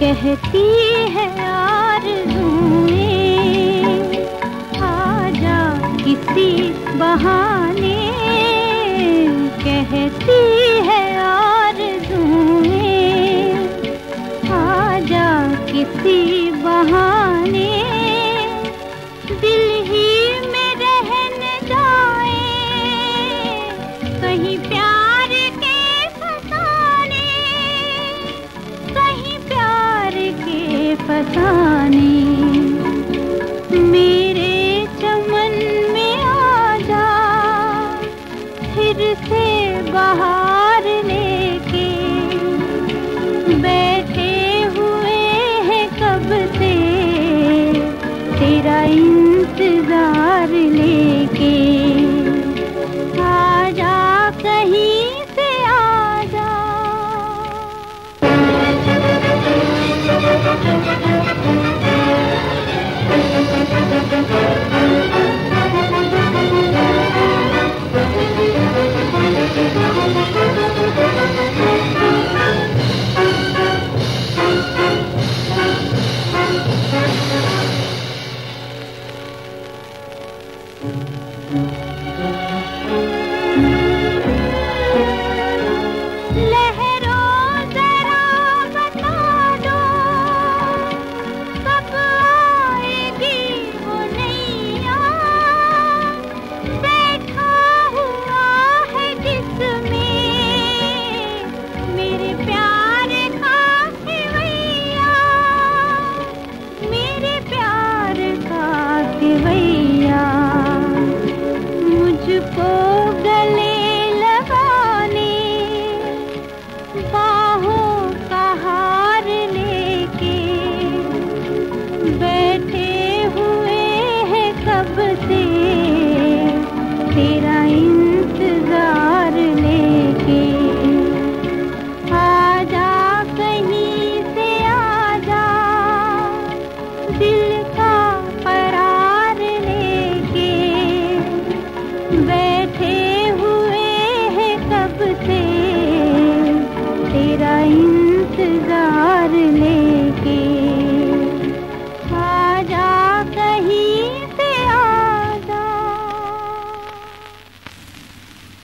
कहती है आ जा किसी बहाने। कहती है आ जा किसी फसाने मेरे चमन में आ जा फिर से बाहर लेके। बैठे हुए हैं कब से, तेरा इंतज़ार लेके। आ जा कहीं Música मुझको गले लगाने बाहों का हार लेके बैठे हुए हैं कब से तेरा